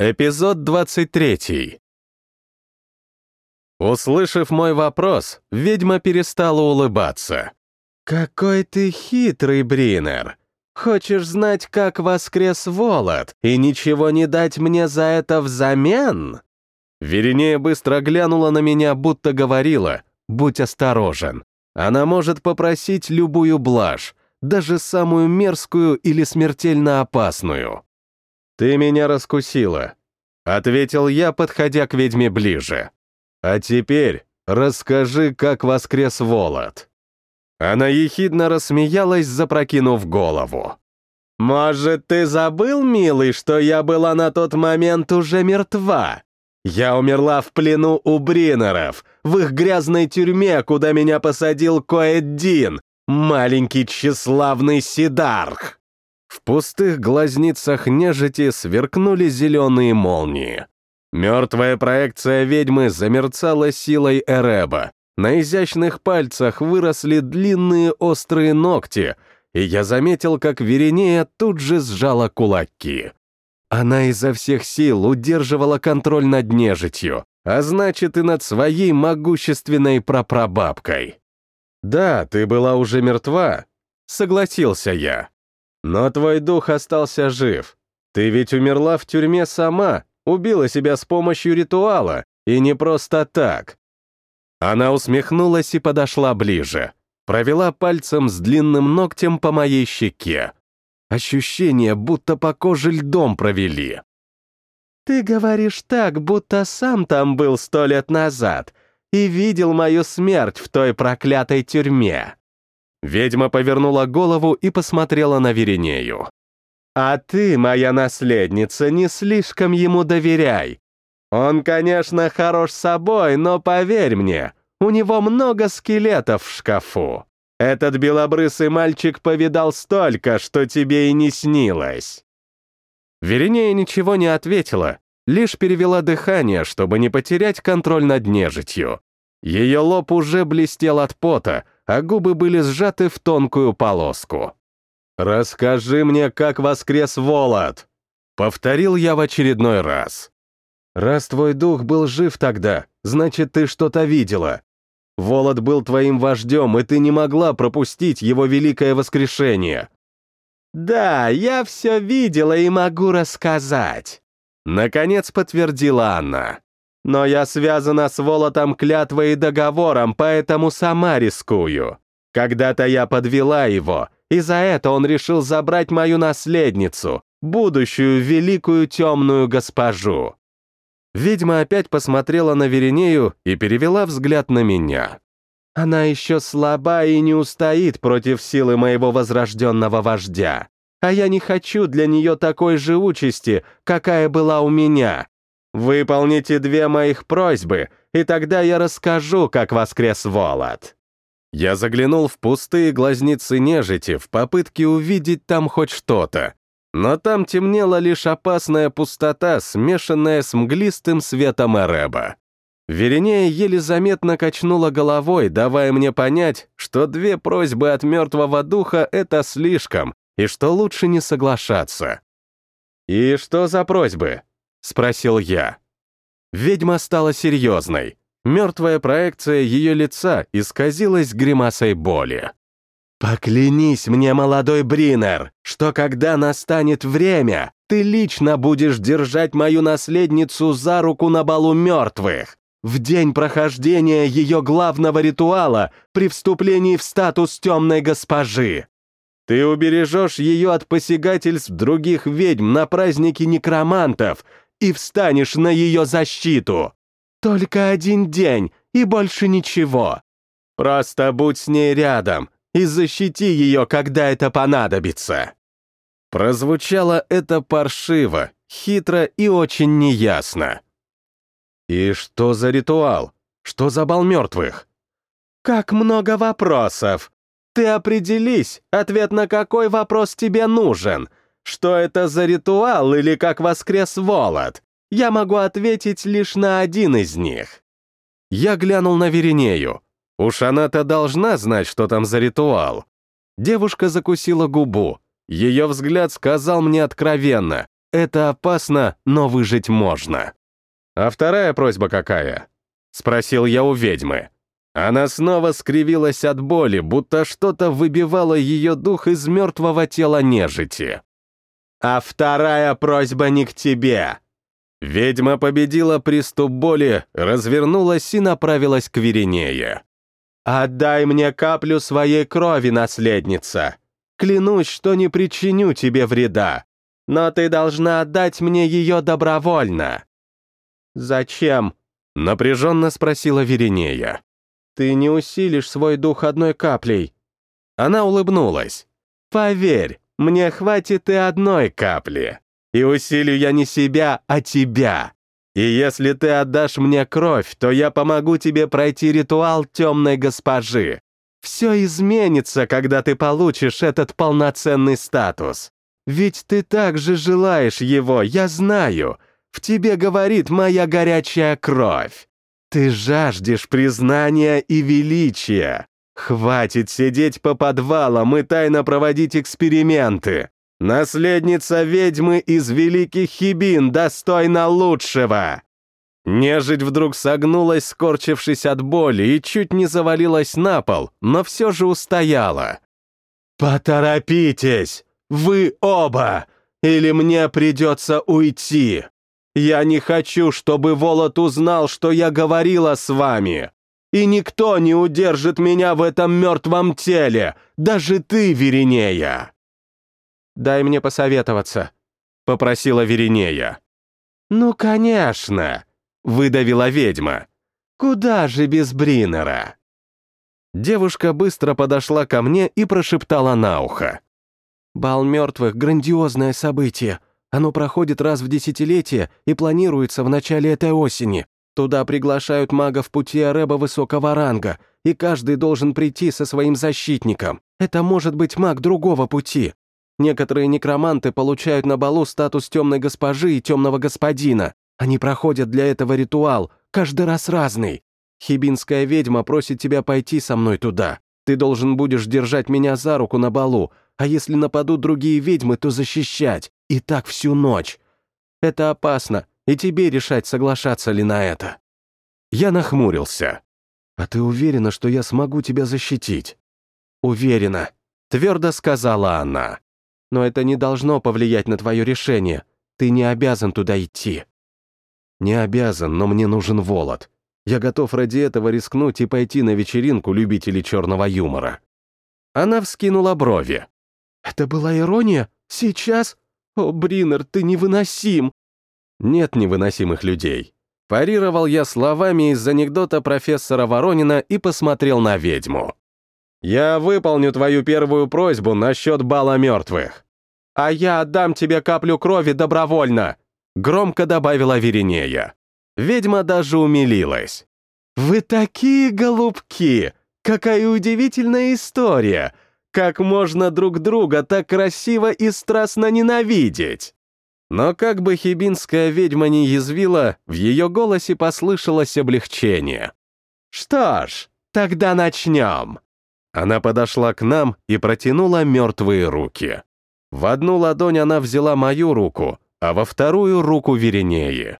Эпизод 23. Услышав мой вопрос, ведьма перестала улыбаться. «Какой ты хитрый, Бринер! Хочешь знать, как воскрес Волод, и ничего не дать мне за это взамен?» Веринея быстро глянула на меня, будто говорила, «Будь осторожен. Она может попросить любую блажь, даже самую мерзкую или смертельно опасную». «Ты меня раскусила», — ответил я, подходя к ведьме ближе. «А теперь расскажи, как воскрес Волод». Она ехидно рассмеялась, запрокинув голову. «Может, ты забыл, милый, что я была на тот момент уже мертва? Я умерла в плену у Бринеров, в их грязной тюрьме, куда меня посадил Коэддин, маленький тщеславный Сидарх». В пустых глазницах нежити сверкнули зеленые молнии. Мертвая проекция ведьмы замерцала силой Эреба. На изящных пальцах выросли длинные острые ногти, и я заметил, как Веринея тут же сжала кулаки. Она изо всех сил удерживала контроль над нежитью, а значит и над своей могущественной прапрабабкой. «Да, ты была уже мертва», — согласился я. Но твой дух остался жив. Ты ведь умерла в тюрьме сама, убила себя с помощью ритуала, и не просто так. Она усмехнулась и подошла ближе. Провела пальцем с длинным ногтем по моей щеке. Ощущение, будто по коже льдом провели. «Ты говоришь так, будто сам там был сто лет назад и видел мою смерть в той проклятой тюрьме», Ведьма повернула голову и посмотрела на Веринею. «А ты, моя наследница, не слишком ему доверяй. Он, конечно, хорош собой, но поверь мне, у него много скелетов в шкафу. Этот белобрысый мальчик повидал столько, что тебе и не снилось». Веринея ничего не ответила, лишь перевела дыхание, чтобы не потерять контроль над нежитью. Ее лоб уже блестел от пота, а губы были сжаты в тонкую полоску. «Расскажи мне, как воскрес Волод!» Повторил я в очередной раз. «Раз твой дух был жив тогда, значит, ты что-то видела. Волод был твоим вождем, и ты не могла пропустить его великое воскрешение». «Да, я все видела и могу рассказать», — наконец подтвердила Анна. Но я связана с Волотом клятвой и договором, поэтому сама рискую. Когда-то я подвела его, и за это он решил забрать мою наследницу, будущую великую темную госпожу. Ведьма опять посмотрела на Веринею и перевела взгляд на меня. Она еще слаба и не устоит против силы моего возрожденного вождя. А я не хочу для нее такой же участи, какая была у меня. Выполните две моих просьбы, и тогда я расскажу, как воскрес Волод». Я заглянул в пустые глазницы нежити в попытке увидеть там хоть что-то. Но там темнела лишь опасная пустота, смешанная с мглистым светом Эреба. Веринея еле заметно качнула головой, давая мне понять, что две просьбы от мертвого духа — это слишком, и что лучше не соглашаться. «И что за просьбы?» — спросил я. Ведьма стала серьезной. Мертвая проекция ее лица исказилась гримасой боли. «Поклянись мне, молодой Бринер, что когда настанет время, ты лично будешь держать мою наследницу за руку на балу мертвых, в день прохождения ее главного ритуала при вступлении в статус темной госпожи. Ты убережешь ее от посягательств других ведьм на празднике некромантов и встанешь на ее защиту. Только один день и больше ничего. Просто будь с ней рядом и защити ее, когда это понадобится». Прозвучало это паршиво, хитро и очень неясно. «И что за ритуал? Что за бал мертвых?» «Как много вопросов! Ты определись, ответ на какой вопрос тебе нужен. Что это за ритуал или как воскрес Волод? Я могу ответить лишь на один из них. Я глянул на Веринею. Уж она-то должна знать, что там за ритуал. Девушка закусила губу. Ее взгляд сказал мне откровенно. Это опасно, но выжить можно. А вторая просьба какая? Спросил я у ведьмы. Она снова скривилась от боли, будто что-то выбивало ее дух из мертвого тела нежити. «А вторая просьба не к тебе!» Ведьма победила приступ боли, развернулась и направилась к Веринее. «Отдай мне каплю своей крови, наследница! Клянусь, что не причиню тебе вреда, но ты должна отдать мне ее добровольно!» «Зачем?» — напряженно спросила Веринея. «Ты не усилишь свой дух одной каплей». Она улыбнулась. «Поверь, мне хватит и одной капли. И усилю я не себя, а тебя. И если ты отдашь мне кровь, то я помогу тебе пройти ритуал темной госпожи. Все изменится, когда ты получишь этот полноценный статус. Ведь ты также желаешь его, я знаю. В тебе говорит моя горячая кровь. Ты жаждешь признания и величия. Хватит сидеть по подвалам и тайно проводить эксперименты. Наследница ведьмы из великих хибин достойна лучшего. Нежить вдруг согнулась, скорчившись от боли, и чуть не завалилась на пол, но все же устояла. «Поторопитесь! Вы оба! Или мне придется уйти!» Я не хочу, чтобы Волод узнал, что я говорила с вами. И никто не удержит меня в этом мертвом теле, даже ты, Веринея. Дай мне посоветоваться, попросила Веринея. Ну, конечно, выдавила ведьма. Куда же без Бринера? Девушка быстро подошла ко мне и прошептала на ухо. «Бал мертвых — грандиозное событие. Оно проходит раз в десятилетие и планируется в начале этой осени. Туда приглашают магов пути Ареба высокого ранга, и каждый должен прийти со своим защитником. Это может быть маг другого пути. Некоторые некроманты получают на балу статус темной госпожи и темного господина. Они проходят для этого ритуал, каждый раз разный. Хибинская ведьма просит тебя пойти со мной туда. Ты должен будешь держать меня за руку на балу, а если нападут другие ведьмы, то защищать. И так всю ночь. Это опасно, и тебе решать, соглашаться ли на это. Я нахмурился. А ты уверена, что я смогу тебя защитить? Уверена, твердо сказала она. Но это не должно повлиять на твое решение. Ты не обязан туда идти. Не обязан, но мне нужен Волод. Я готов ради этого рискнуть и пойти на вечеринку любителей черного юмора. Она вскинула брови. «Это была ирония? Сейчас? «О, Бринер, ты невыносим!» «Нет невыносимых людей». Парировал я словами из анекдота профессора Воронина и посмотрел на ведьму. «Я выполню твою первую просьбу насчет бала мертвых. А я отдам тебе каплю крови добровольно», — громко добавила Веринея. Ведьма даже умилилась. «Вы такие голубки! Какая удивительная история! Как можно друг друга так красиво и страстно ненавидеть? Но как бы хибинская ведьма не язвила, в ее голосе послышалось облегчение. «Что ж, тогда начнем». Она подошла к нам и протянула мертвые руки. В одну ладонь она взяла мою руку, а во вторую — руку Веринеи.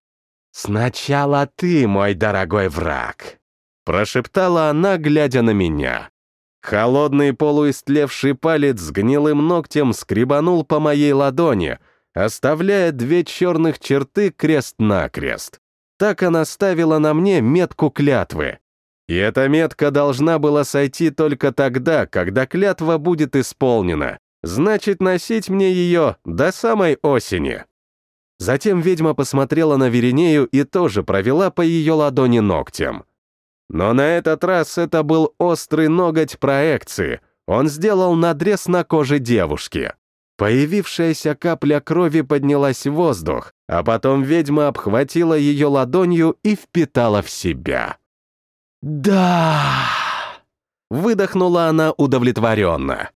«Сначала ты, мой дорогой враг», — прошептала она, глядя на меня. Холодный полуистлевший палец с гнилым ногтем скребанул по моей ладони, оставляя две черных черты крест-накрест. Так она ставила на мне метку клятвы. И эта метка должна была сойти только тогда, когда клятва будет исполнена. Значит, носить мне ее до самой осени. Затем ведьма посмотрела на Веринею и тоже провела по ее ладони ногтем. Но на этот раз это был острый ноготь проекции. Он сделал надрез на коже девушки. Появившаяся капля крови поднялась в воздух, а потом ведьма обхватила ее ладонью и впитала в себя. «Да!» — выдохнула она удовлетворенно.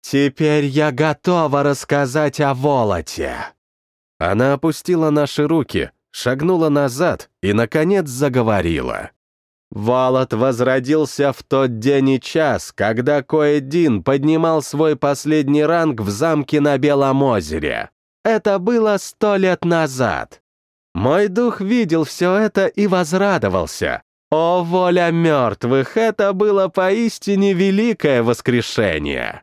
«Теперь я готова рассказать о Волоте!» Она опустила наши руки, шагнула назад и, наконец, заговорила. Валат возродился в тот день и час, когда Коэдин поднимал свой последний ранг в замке на Белом озере. Это было сто лет назад. Мой дух видел все это и возрадовался. О, воля мертвых, это было поистине великое воскрешение.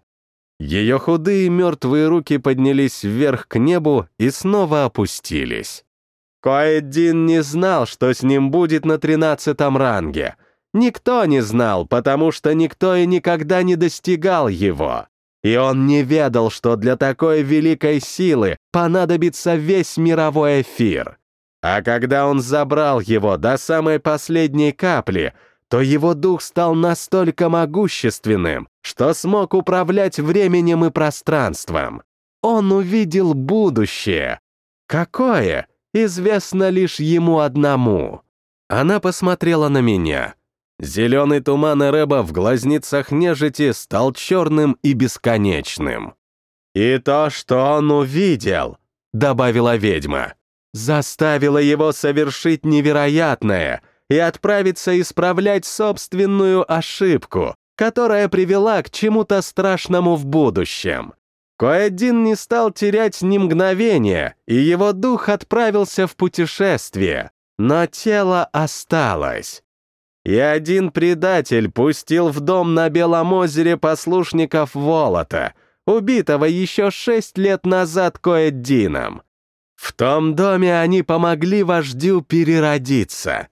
Ее худые мертвые руки поднялись вверх к небу и снова опустились. Коэддин не знал, что с ним будет на тринадцатом ранге. Никто не знал, потому что никто и никогда не достигал его. И он не ведал, что для такой великой силы понадобится весь мировой эфир. А когда он забрал его до самой последней капли, то его дух стал настолько могущественным, что смог управлять временем и пространством. Он увидел будущее. Какое? Известно лишь ему одному. Она посмотрела на меня. Зеленый туман Эреба в глазницах нежити стал черным и бесконечным. «И то, что он увидел», — добавила ведьма, заставило его совершить невероятное и отправиться исправлять собственную ошибку, которая привела к чему-то страшному в будущем. Коэдин не стал терять ни мгновения, и его дух отправился в путешествие, но тело осталось. И один предатель пустил в дом на Белом озере послушников Волота, убитого еще шесть лет назад Коэддином. В том доме они помогли вождю переродиться.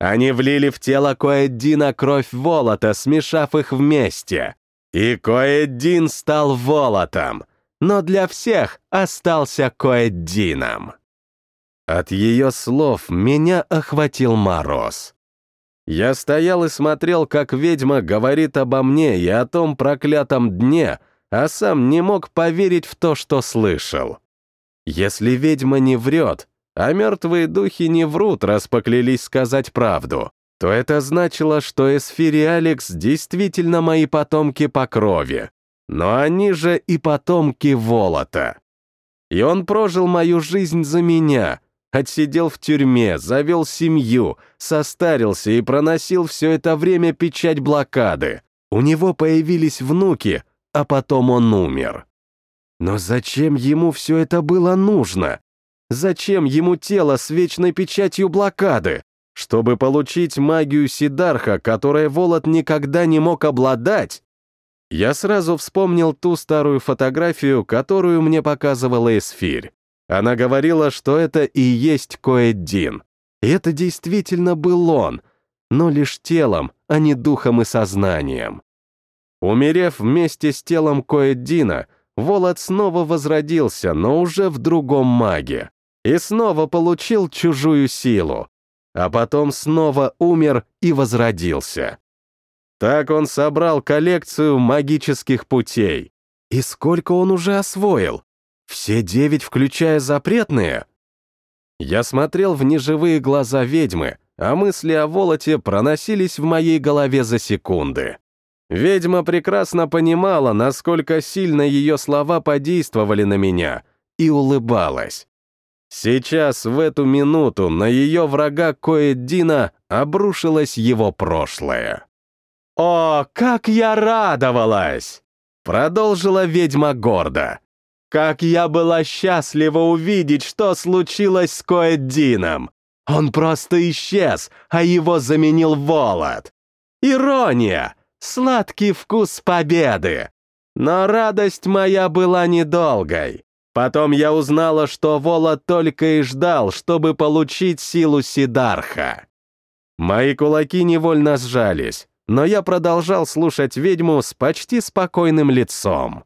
Они влили в тело Коэддина кровь Волота, смешав их вместе. И Коэддин стал Волотом, но для всех остался Коэддином. От ее слов меня охватил мороз. Я стоял и смотрел, как ведьма говорит обо мне и о том проклятом дне, а сам не мог поверить в то, что слышал. Если ведьма не врет, а мертвые духи не врут, раз поклялись сказать правду, то это значило, что Эсфири и Алекс действительно мои потомки по крови, но они же и потомки Волота. И он прожил мою жизнь за меня, отсидел в тюрьме, завел семью, состарился и проносил все это время печать блокады. У него появились внуки, а потом он умер. Но зачем ему все это было нужно? Зачем ему тело с вечной печатью блокады? Чтобы получить магию Сидарха, которой Волод никогда не мог обладать? Я сразу вспомнил ту старую фотографию, которую мне показывала Эсфирь. Она говорила, что это и есть Коэддин. И это действительно был он, но лишь телом, а не духом и сознанием. Умерев вместе с телом Коэддина, Волод снова возродился, но уже в другом маге. И снова получил чужую силу. А потом снова умер и возродился. Так он собрал коллекцию магических путей. И сколько он уже освоил? Все девять, включая запретные? Я смотрел в неживые глаза ведьмы, а мысли о Волоте проносились в моей голове за секунды. Ведьма прекрасно понимала, насколько сильно ее слова подействовали на меня, и улыбалась. Сейчас, в эту минуту, на ее врага Коэддина обрушилось его прошлое. «О, как я радовалась!» Продолжила ведьма гордо. «Как я была счастлива увидеть, что случилось с Коэддином! Он просто исчез, а его заменил Волод! Ирония! Сладкий вкус победы! Но радость моя была недолгой. Потом я узнала, что Волод только и ждал, чтобы получить силу Сидарха. Мои кулаки невольно сжались но я продолжал слушать ведьму с почти спокойным лицом.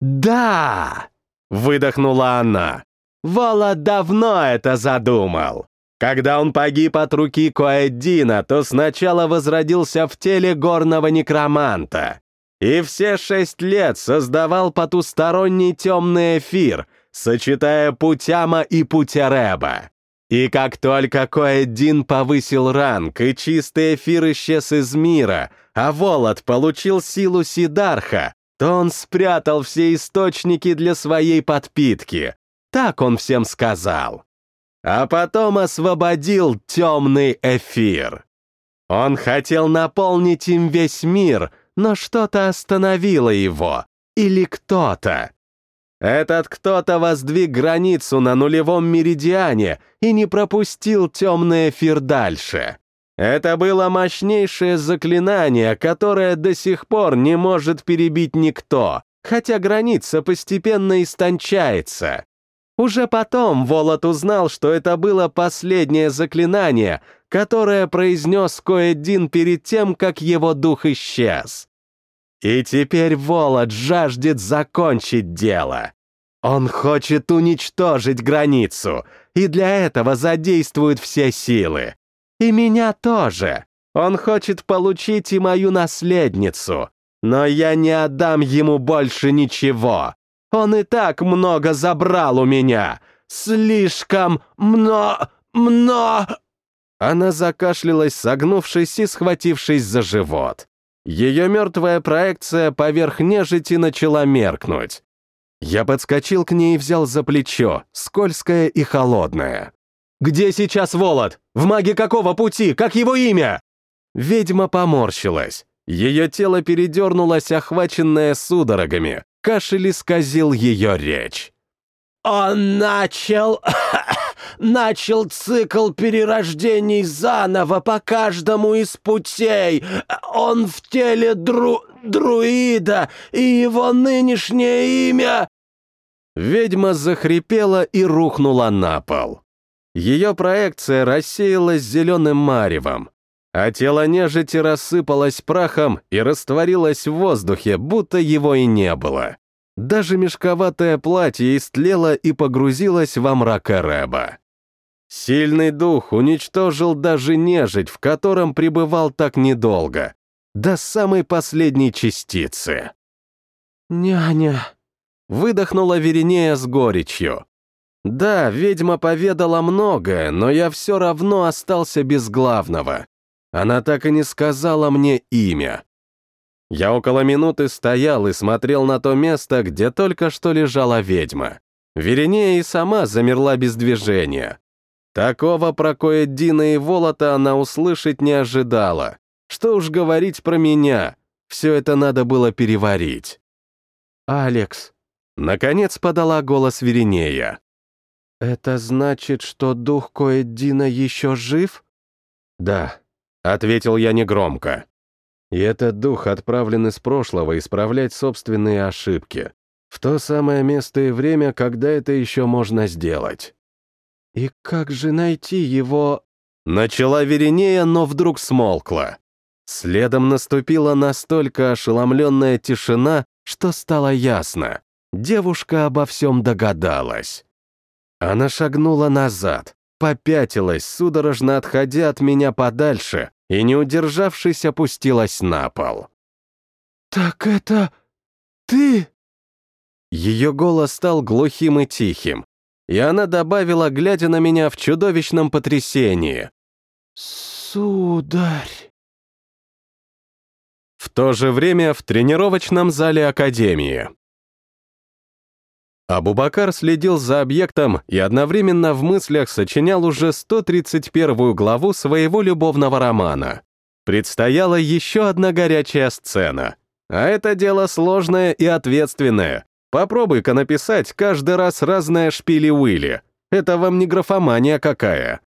«Да!» — выдохнула она. «Вола давно это задумал. Когда он погиб от руки Коэддина, то сначала возродился в теле горного некроманта. И все шесть лет создавал потусторонний темный эфир, сочетая Путяма и Путереба. И как только Коэддин повысил ранг, и чистый эфир исчез из мира, а Волод получил силу Сидарха, то он спрятал все источники для своей подпитки. Так он всем сказал. А потом освободил темный эфир. Он хотел наполнить им весь мир, но что-то остановило его. Или кто-то. Этот кто-то воздвиг границу на нулевом меридиане и не пропустил темный эфир дальше. Это было мощнейшее заклинание, которое до сих пор не может перебить никто, хотя граница постепенно истончается. Уже потом Волод узнал, что это было последнее заклинание, которое произнес Коэдин перед тем, как его дух исчез. И теперь Волод жаждет закончить дело. Он хочет уничтожить границу, и для этого задействует все силы. И меня тоже. Он хочет получить и мою наследницу. Но я не отдам ему больше ничего. Он и так много забрал у меня. Слишком мно... мно... Она закашлялась, согнувшись и схватившись за живот. Ее мертвая проекция поверх нежити начала меркнуть. Я подскочил к ней и взял за плечо, скользкое и холодное. «Где сейчас Волод? В маге какого пути? Как его имя?» Ведьма поморщилась. Ее тело передернулось, охваченное судорогами. Кашель исказил ее речь. «Он начал... начал цикл перерождений заново по каждому из путей. Он в теле дру... друида, и его нынешнее имя...» Ведьма захрипела и рухнула на пол. Ее проекция рассеялась зеленым маревом, а тело нежити рассыпалось прахом и растворилось в воздухе, будто его и не было. Даже мешковатое платье истлело и погрузилось во мрак Эреба. Сильный дух уничтожил даже нежить, в котором пребывал так недолго, до самой последней частицы. «Няня», — выдохнула Веринея с горечью. Да, ведьма поведала многое, но я все равно остался без главного. Она так и не сказала мне имя. Я около минуты стоял и смотрел на то место, где только что лежала ведьма. Веренея и сама замерла без движения. Такого про Коэддина и Волота она услышать не ожидала. Что уж говорить про меня, все это надо было переварить. «Алекс», — наконец подала голос Веренея. «Это значит, что дух Коэддина еще жив?» «Да», — ответил я негромко. «И этот дух отправлен из прошлого исправлять собственные ошибки. В то самое место и время, когда это еще можно сделать». «И как же найти его?» Начала Веренея, но вдруг смолкла. Следом наступила настолько ошеломленная тишина, что стало ясно. Девушка обо всем догадалась. Она шагнула назад, попятилась, судорожно отходя от меня подальше, и, не удержавшись, опустилась на пол. «Так это ты?» Ее голос стал глухим и тихим, и она добавила, глядя на меня в чудовищном потрясении. «Сударь!» В то же время в тренировочном зале Академии. Абубакар следил за объектом и одновременно в мыслях сочинял уже 131 главу своего любовного романа. Предстояла еще одна горячая сцена. А это дело сложное и ответственное. Попробуй-ка написать каждый раз разное шпили-уили. Это вам не графомания какая.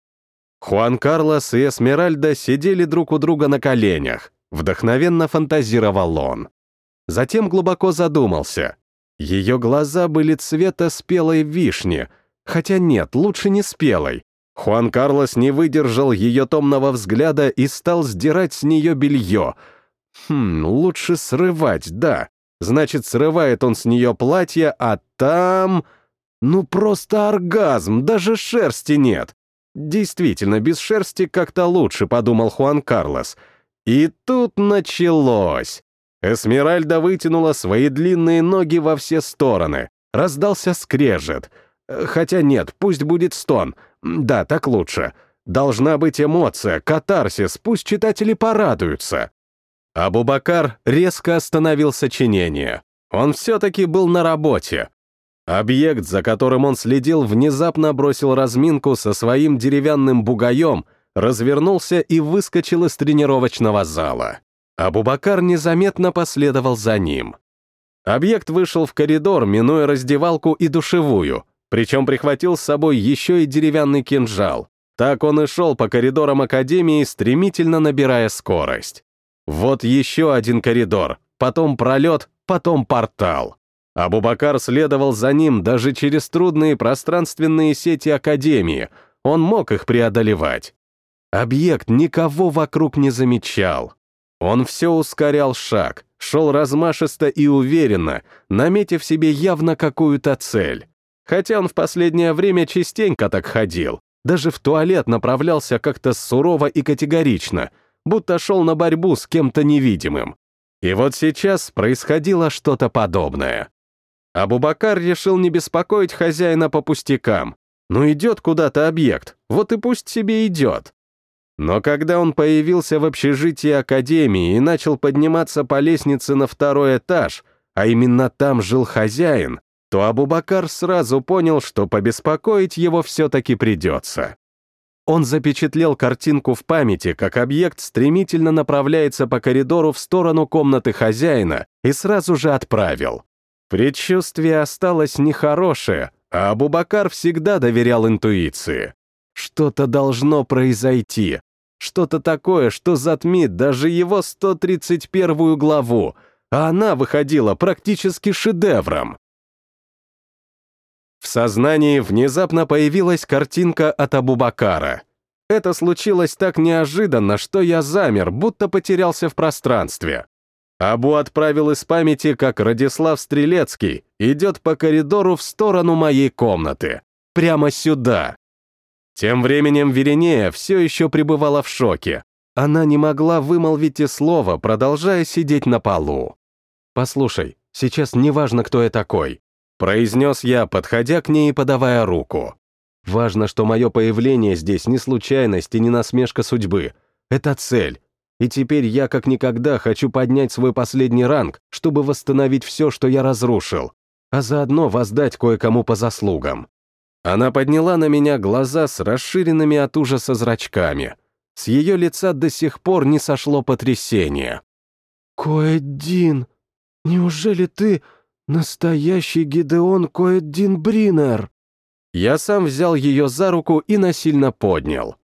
Хуан Карлос и Эсмеральда сидели друг у друга на коленях. Вдохновенно фантазировал он. Затем глубоко задумался, ее глаза были цвета спелой вишни, хотя нет, лучше не спелой. Хуан Карлос не выдержал ее томного взгляда и стал сдирать с нее белье. Хм, лучше срывать, да. Значит, срывает он с нее платье, а там... Ну, просто оргазм, даже шерсти нет. Действительно, без шерсти как-то лучше, подумал Хуан Карлос. И тут началось. Эсмеральда вытянула свои длинные ноги во все стороны. Раздался скрежет. Хотя нет, пусть будет стон. Да, так лучше. Должна быть эмоция, катарсис, пусть читатели порадуются. Абубакар резко остановил сочинение. Он все-таки был на работе. Объект, за которым он следил, внезапно бросил разминку со своим деревянным бугаем, развернулся и выскочил из тренировочного зала. Абубакар незаметно последовал за ним. Объект вышел в коридор, минуя раздевалку и душевую, причем прихватил с собой еще и деревянный кинжал. Так он и шел по коридорам Академии, стремительно набирая скорость. Вот еще один коридор, потом пролет, потом портал. Абубакар следовал за ним даже через трудные пространственные сети Академии, он мог их преодолевать. Объект никого вокруг не замечал. Он все ускорял шаг, шел размашисто и уверенно, наметив себе явно какую-то цель. Хотя он в последнее время частенько так ходил, даже в туалет направлялся как-то сурово и категорично, будто шел на борьбу с кем-то невидимым. И вот сейчас происходило что-то подобное. Абубакар решил не беспокоить хозяина по пустякам. Ну идет куда-то объект, вот и пусть себе идет. Но когда он появился в общежитии Академии и начал подниматься по лестнице на второй этаж, а именно там жил хозяин, то Абубакар сразу понял, что побеспокоить его все-таки придется. Он запечатлел картинку в памяти, как объект стремительно направляется по коридору в сторону комнаты хозяина и сразу же отправил. Предчувствие осталось нехорошее, а Абубакар всегда доверял интуиции. Что-то должно произойти, что-то такое, что затмит даже его 131 главу, а она выходила практически шедевром. В сознании внезапно появилась картинка от Абубакара. Это случилось так неожиданно, что я замер, будто потерялся в пространстве. Абу отправил из памяти, как Радислав Стрелецкий идет по коридору в сторону моей комнаты. Прямо сюда. Тем временем Веринея все еще пребывала в шоке. Она не могла вымолвить и слова, продолжая сидеть на полу. «Послушай, сейчас не важно, кто я такой», — произнес я, подходя к ней и подавая руку. «Важно, что мое появление здесь не случайность и не насмешка судьбы. Это цель. И теперь я как никогда хочу поднять свой последний ранг, чтобы восстановить все, что я разрушил, а заодно воздать кое-кому по заслугам. Она подняла на меня глаза с расширенными от ужаса зрачками. С ее лица до сих пор не сошло потрясение. «Коэддин, неужели ты настоящий Гидеон Коэддин Бринер?» Я сам взял ее за руку и насильно поднял.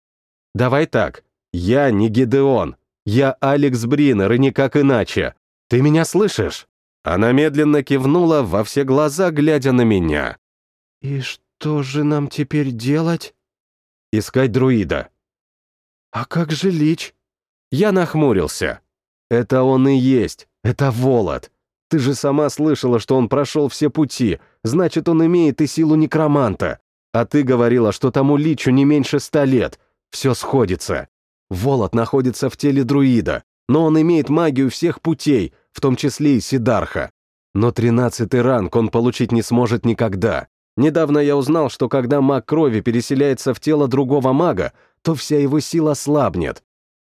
«Давай так, я не Гидеон, я Алекс Бринер и никак иначе. Ты меня слышишь?» Она медленно кивнула во все глаза, глядя на меня. «И что?» «Что же нам теперь делать?» «Искать друида». «А как же Лич?» Я нахмурился. «Это он и есть, это Волод. Ты же сама слышала, что он прошел все пути, значит, он имеет и силу некроманта. А ты говорила, что тому Личу не меньше ста лет. Все сходится. Волод находится в теле друида, но он имеет магию всех путей, в том числе и Сидарха. Но тринадцатый ранг он получить не сможет никогда. Недавно я узнал, что когда маг крови переселяется в тело другого мага, то вся его сила слабнет.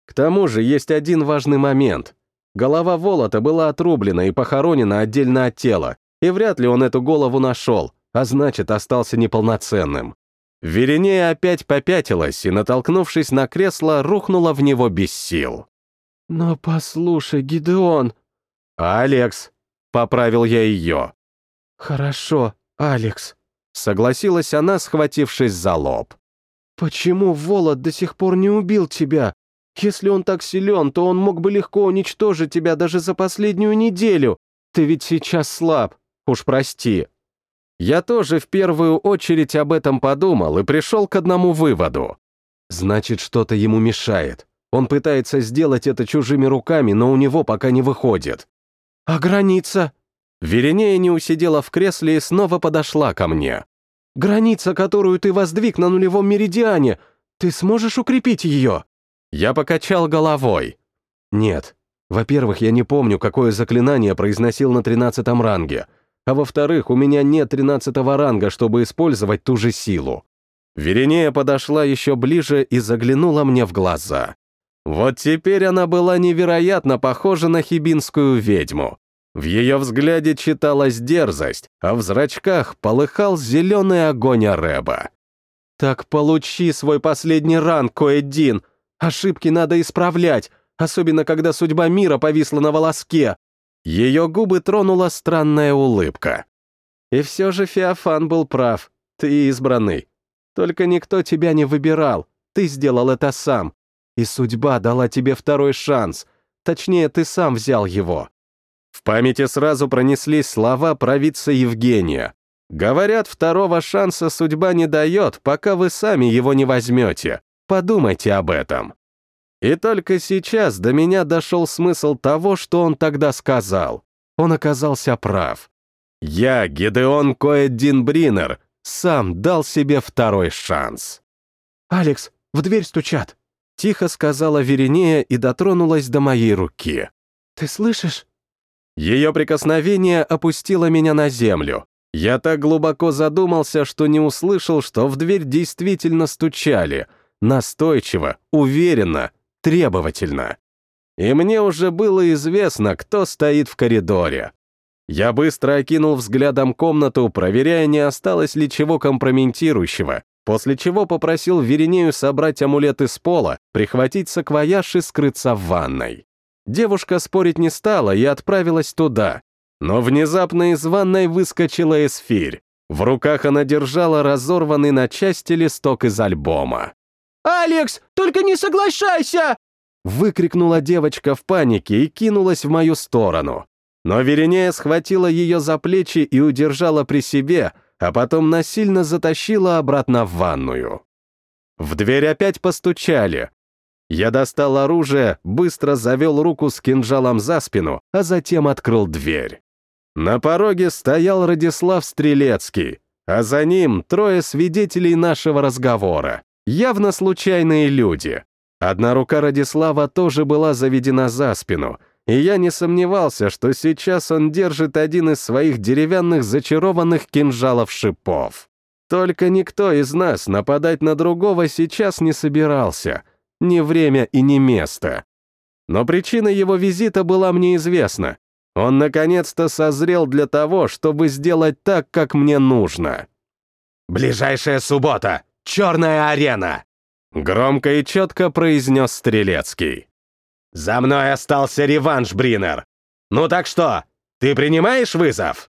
К тому же есть один важный момент. Голова Волота была отрублена и похоронена отдельно от тела, и вряд ли он эту голову нашел, а значит, остался неполноценным. Веренея опять попятилась и, натолкнувшись на кресло, рухнула в него без сил. «Но послушай, Гидеон...» «Алекс», — поправил я ее. «Хорошо, Алекс», Согласилась она, схватившись за лоб. «Почему Волод до сих пор не убил тебя? Если он так силен, то он мог бы легко уничтожить тебя даже за последнюю неделю. Ты ведь сейчас слаб, уж прости». Я тоже в первую очередь об этом подумал и пришел к одному выводу. Значит, что-то ему мешает. Он пытается сделать это чужими руками, но у него пока не выходит. «А граница?» Веренея не усидела в кресле и снова подошла ко мне. «Граница, которую ты воздвиг на нулевом меридиане, ты сможешь укрепить ее?» Я покачал головой. «Нет. Во-первых, я не помню, какое заклинание произносил на тринадцатом ранге, а во-вторых, у меня нет тринадцатого ранга, чтобы использовать ту же силу». Веренея подошла еще ближе и заглянула мне в глаза. Вот теперь она была невероятно похожа на хибинскую ведьму. В ее взгляде читалась дерзость, а в зрачках полыхал зеленый огонь Ареба. «Так получи свой последний ран, Коэддин. Ошибки надо исправлять, особенно когда судьба мира повисла на волоске. Ее губы тронула странная улыбка. И все же Феофан был прав. Ты избранный. Только никто тебя не выбирал. Ты сделал это сам. И судьба дала тебе второй шанс. Точнее, ты сам взял его. В памяти сразу пронеслись слова провидца Евгения. Говорят, второго шанса судьба не дает, пока вы сами его не возьмете. Подумайте об этом. И только сейчас до меня дошел смысл того, что он тогда сказал. Он оказался прав. Я, Гидеон Коэддин Бринер, сам дал себе второй шанс. «Алекс, в дверь стучат», — тихо сказала Веринея и дотронулась до моей руки. «Ты слышишь?» Ее прикосновение опустило меня на землю. Я так глубоко задумался, что не услышал, что в дверь действительно стучали. Настойчиво, уверенно, требовательно. И мне уже было известно, кто стоит в коридоре. Я быстро окинул взглядом комнату, проверяя, не осталось ли чего компрометирующего, после чего попросил Веринею собрать амулет из пола, прихватить саквояж и скрыться в ванной. Девушка спорить не стала и отправилась туда. Но внезапно из ванной выскочила эсфирь. В руках она держала разорванный на части листок из альбома. «Алекс, только не соглашайся!» Выкрикнула девочка в панике и кинулась в мою сторону. Но Веринея схватила ее за плечи и удержала при себе, а потом насильно затащила обратно в ванную. В дверь опять постучали. Я достал оружие, быстро завел руку с кинжалом за спину, а затем открыл дверь. На пороге стоял Радислав Стрелецкий, а за ним трое свидетелей нашего разговора, явно случайные люди. Одна рука Радислава тоже была заведена за спину, и я не сомневался, что сейчас он держит один из своих деревянных зачарованных кинжалов-шипов. Только никто из нас нападать на другого сейчас не собирался. Ни время и ни место. Но причина его визита была мне известна, он наконец-то созрел для того, чтобы сделать так, как мне нужно. «Ближайшая суббота! Черная арена!» Громко и четко произнес Стрелецкий. «За мной остался реванш, Бринер. Ну так что, ты принимаешь вызов?»